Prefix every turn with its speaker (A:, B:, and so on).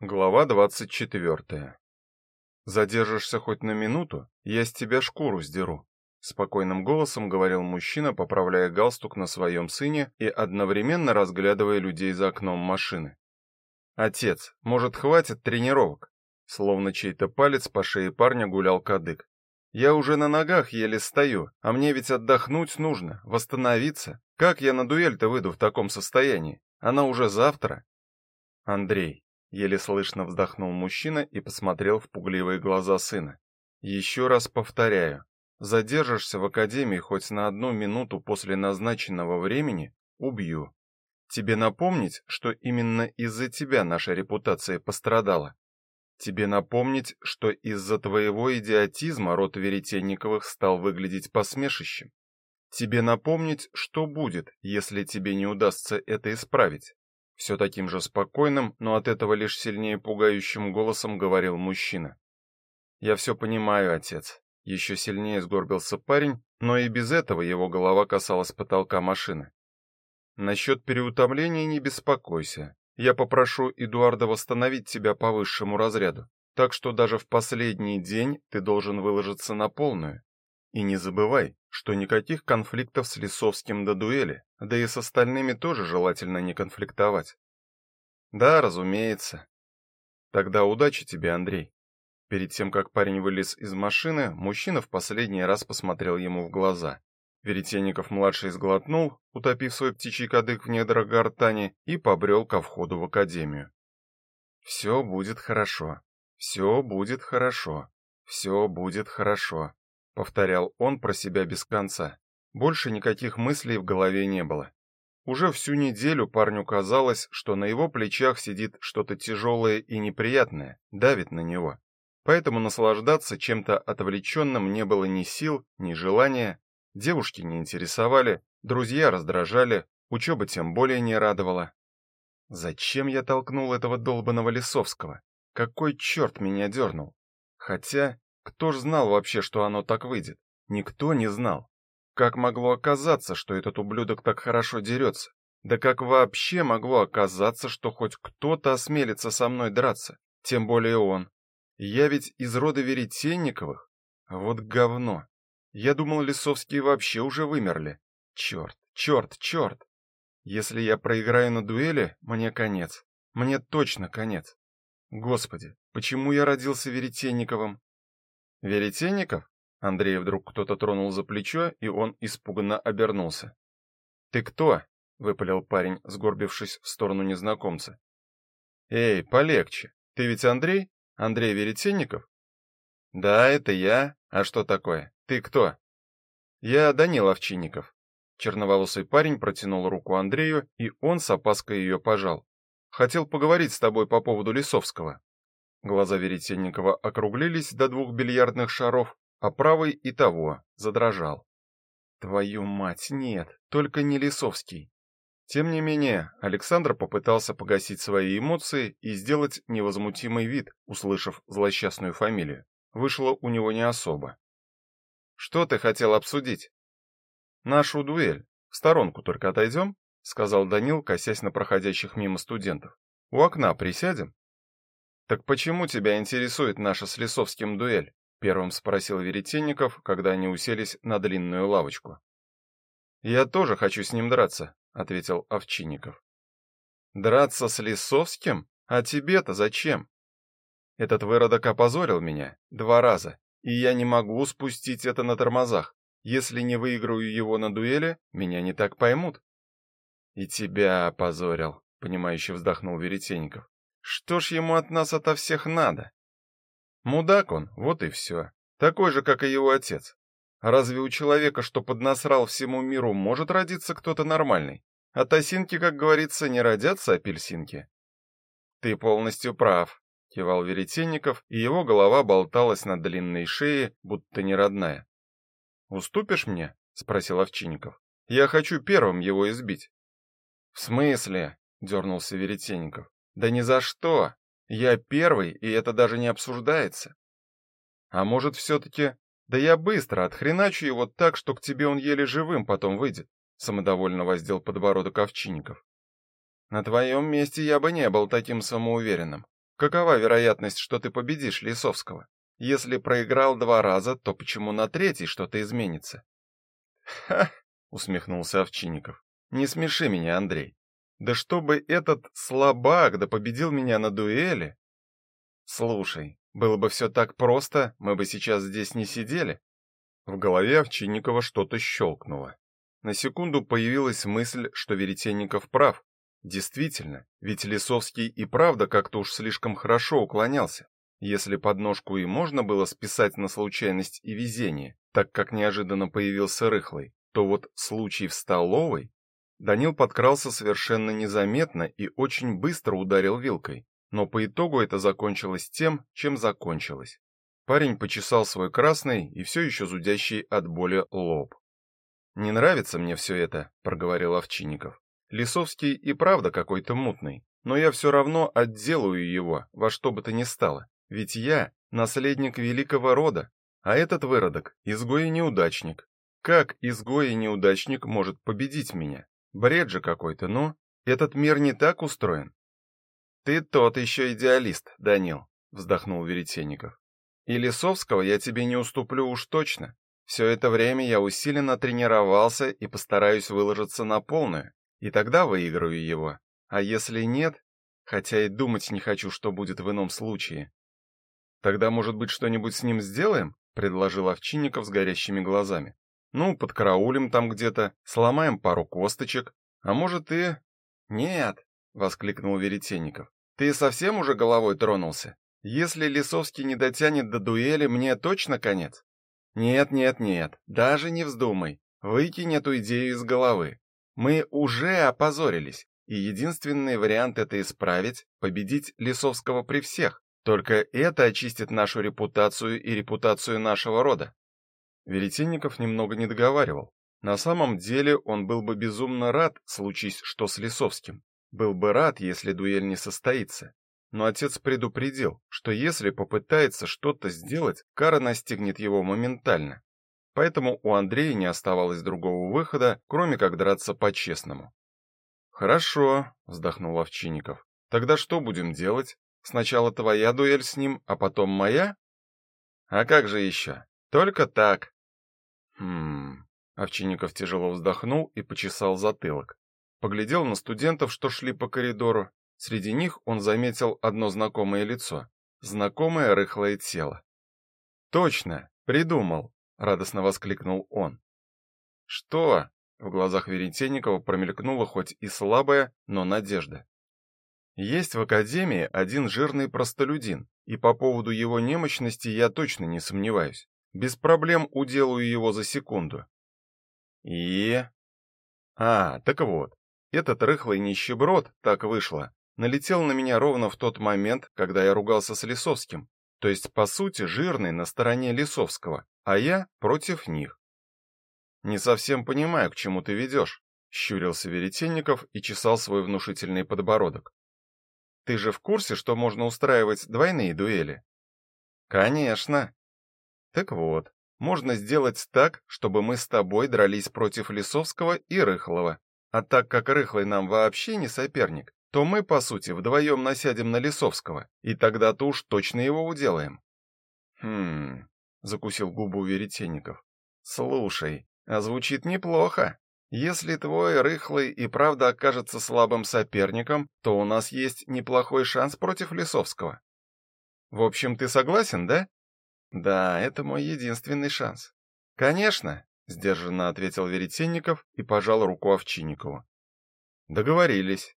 A: Глава 24. Задержишься хоть на минуту, я с тебя шкуру сдеру, спокойным голосом говорил мужчина, поправляя галстук на своем сыне и одновременно разглядывая людей за окном машины. Отец, может, хватит тренировок? Словно чей-то палец по шее парня гулял кадык. Я уже на ногах еле стою, а мне ведь отдохнуть нужно, восстановиться. Как я на дуэль-то выйду в таком состоянии? Она уже завтра. Андрей, еле слышно вздохнул мужчина и посмотрел в пугливые глаза сына. «Еще раз повторяю, задержишься в академии хоть на одну минуту после назначенного времени убью. Тебе напомнить, что именно из-за тебя наша репутация пострадала. Тебе напомнить, что из-за твоего идиотизма род Веретенниковых стал выглядеть посмешищем. Тебе напомнить, что будет, если тебе не удастся это исправить. Все таким же спокойным, но от этого лишь сильнее пугающим голосом говорил мужчина. Я все понимаю, отец. Еще сильнее сгорбился парень, но и без этого его голова касалась потолка машины. Насчет переутомления не беспокойся. Я попрошу Эдуарда восстановить тебя по высшему разряду. Так что даже в последний день ты должен выложиться на полную. И не забывай, что никаких конфликтов с Лисовским до дуэли, да и с остальными тоже желательно не конфликтовать. Да, разумеется. Тогда удачи тебе, Андрей. Перед тем как парень вылез из машины, мужчина в последний раз посмотрел ему в глаза. Веретенников младший сглотнул, утопив свой птичий кадык в недрах гортани и побрел ко входу в академию. «Все будет хорошо. все будет хорошо. все будет хорошо повторял он про себя без конца. Больше никаких мыслей в голове не было. Уже всю неделю парню казалось, что на его плечах сидит что-то тяжелое и неприятное, давит на него. Поэтому наслаждаться чем-то отвлеченным не было ни сил, ни желания. Девушки не интересовали, друзья раздражали, учеба тем более не радовала. Зачем я толкнул этого долбаного Лисовского? Какой черт меня дернул? Хотя кто ж знал вообще, что оно так выйдет? Никто не знал. Как могло оказаться, что этот ублюдок так хорошо дерется? Да как вообще могло оказаться, что хоть кто-то осмелится со мной драться? Тем более он. Я ведь из рода Веретенниковых. Вот говно. Я думал, Лисовские вообще уже вымерли. Черт, черт, черт. Если я проиграю на дуэли, мне конец. Мне точно конец. Господи, почему я родился Веретенниковым? Веретенников? Андрея вдруг кто-то тронул за плечо, и он испуганно обернулся. Ты кто? выпалил парень, сгорбившись в сторону незнакомца. Эй, полегче. Ты ведь Андрей? Андрей Веретенников? Да, это я. А что такое? Ты кто? Я Данил Овчинников. Черноволосый парень протянул руку Андрею, и он с опаской ее пожал. Хотел поговорить с тобой по поводу Лисовского. Глаза Веретенникова округлились до двух бильярдных шаров, а правый и того задрожал. Твою мать, нет, только не Лисовский. Тем не менее, Александр попытался погасить свои эмоции и сделать невозмутимый вид, услышав злосчастную фамилию. Вышло у него не особо. Что ты хотел обсудить? Нашу дуэль. В сторонку только отойдем», — сказал Данил, косясь на проходящих мимо студентов. У окна присядем. Так почему тебя интересует наша с Лисовским дуэль? первым спросил Веретенников, когда они уселись на длинную лавочку. Я тоже хочу с ним драться, ответил Овчинников. Драться с Лисовским? А тебе-то зачем? Этот выродок опозорил меня два раза, и я не могу спустить это на тормозах. Если не выиграю его на дуэли, меня не так поймут. И тебя опозорил, понимающе вздохнул Веретенников. Что ж ему от нас ото всех надо? Мудак он, вот и все. Такой же, как и его отец. Разве у человека, что поднасрал всему миру, может родиться кто-то нормальный? От осинки, как говорится, не родятся апельсинки. Ты полностью прав, кивал Веретенников, и его голова болталась на длинной шее, будто не родная. Уступишь мне? спросил Овчинников. Я хочу первым его избить. В смысле? дернулся Веретенников. Да ни за что. Я первый, и это даже не обсуждается. А может, все таки Да я быстро отхреначу его так, что к тебе он еле живым потом выйдет, самодовольно воздел подбородок Овчинников. На твоем месте я бы не был таким самоуверенным. Какова вероятность, что ты победишь Лисовского? Если проиграл два раза, то почему на третий что-то изменится? Ха, усмехнулся Овчинников. Не смеши меня, Андрей. Да чтобы этот слабак да победил меня на дуэли. Слушай, было бы все так просто, мы бы сейчас здесь не сидели. В голове Овчинникова что-то щелкнуло. На секунду появилась мысль, что Веретенников прав. Действительно, ведь Лисовский и правда как-то уж слишком хорошо уклонялся. Если подножку и можно было списать на случайность и везение, так как неожиданно появился рыхлый, то вот случай в столовой Данил подкрался совершенно незаметно и очень быстро ударил вилкой, но по итогу это закончилось тем, чем закончилось. Парень почесал свой красный и все еще зудящий от боли лоб. Не нравится мне все это, проговорил Овчинников. Лисовский и правда какой-то мутный, но я все равно отделаю его во что бы то ни стало. Ведь я наследник великого рода, а этот выродок изгой и неудачник. Как изгой и неудачник может победить меня? Бред же какой-то, ну. Этот мир не так устроен. Ты тот еще идеалист, Данил, вздохнул Веретенников. И Лисовского я тебе не уступлю уж точно. Все это время я усиленно тренировался и постараюсь выложиться на полную, и тогда выиграю его. А если нет, хотя и думать не хочу, что будет в ином случае. Тогда, может быть, что-нибудь с ним сделаем? предложил Овчинников с горящими глазами. Ну, подкараулим там где-то, сломаем пару косточек, а может и Нет, воскликнул Веретенников. Ты совсем уже головой тронулся? Если Лисовский не дотянет до дуэли, мне точно конец. Нет, нет, нет, даже не вздумай. Выкинь эту идею из головы. Мы уже опозорились, и единственный вариант это исправить победить Лисовского при всех. Только это очистит нашу репутацию и репутацию нашего рода. Веретенников немного не договаривал. На самом деле, он был бы безумно рад, случись что с Лисовским. Был бы рад, если дуэль не состоится. Но отец предупредил, что если попытается что-то сделать, кара настигнет его моментально. Поэтому у Андрея не оставалось другого выхода, кроме как драться по-честному. Хорошо, вздохнул Овчинников. Тогда что будем делать? Сначала твоя дуэль с ним, а потом моя? А как же еще? Только так. Хм. Овчинников тяжело вздохнул и почесал затылок. Поглядел на студентов, что шли по коридору. Среди них он заметил одно знакомое лицо, знакомое рыхлое тело. Точно, придумал, радостно воскликнул он. Что? В глазах Веретенникова промелькнула хоть и слабая, но надежда. Есть в академии один жирный простолюдин, и по поводу его немощности я точно не сомневаюсь. Без проблем уделаю его за секунду. И А, так вот. Этот рыхлый нищеброд, так вышло, налетел на меня ровно в тот момент, когда я ругался с Лисовским. То есть, по сути, жирный на стороне Лисовского, а я против них. Не совсем понимаю, к чему ты ведешь», — щурился Веретенников и чесал свой внушительный подбородок. Ты же в курсе, что можно устраивать двойные дуэли? Конечно. Так вот, можно сделать так, чтобы мы с тобой дрались против Лисовского и Рыхлова. А так как Рыхлый нам вообще не соперник, то мы, по сути, вдвоем насядем на Лисовского, и тогда-то уж точно его уделаем. Хм, закусил губу Веретенников. Слушай, а звучит неплохо. Если твой рыхлый и правда окажется слабым соперником, то у нас есть неплохой шанс против Лисовского. В общем, ты согласен, да? Да, это мой единственный шанс. Конечно, сдержанно ответил Веретенников и пожал руку Овчинникову. Договорились.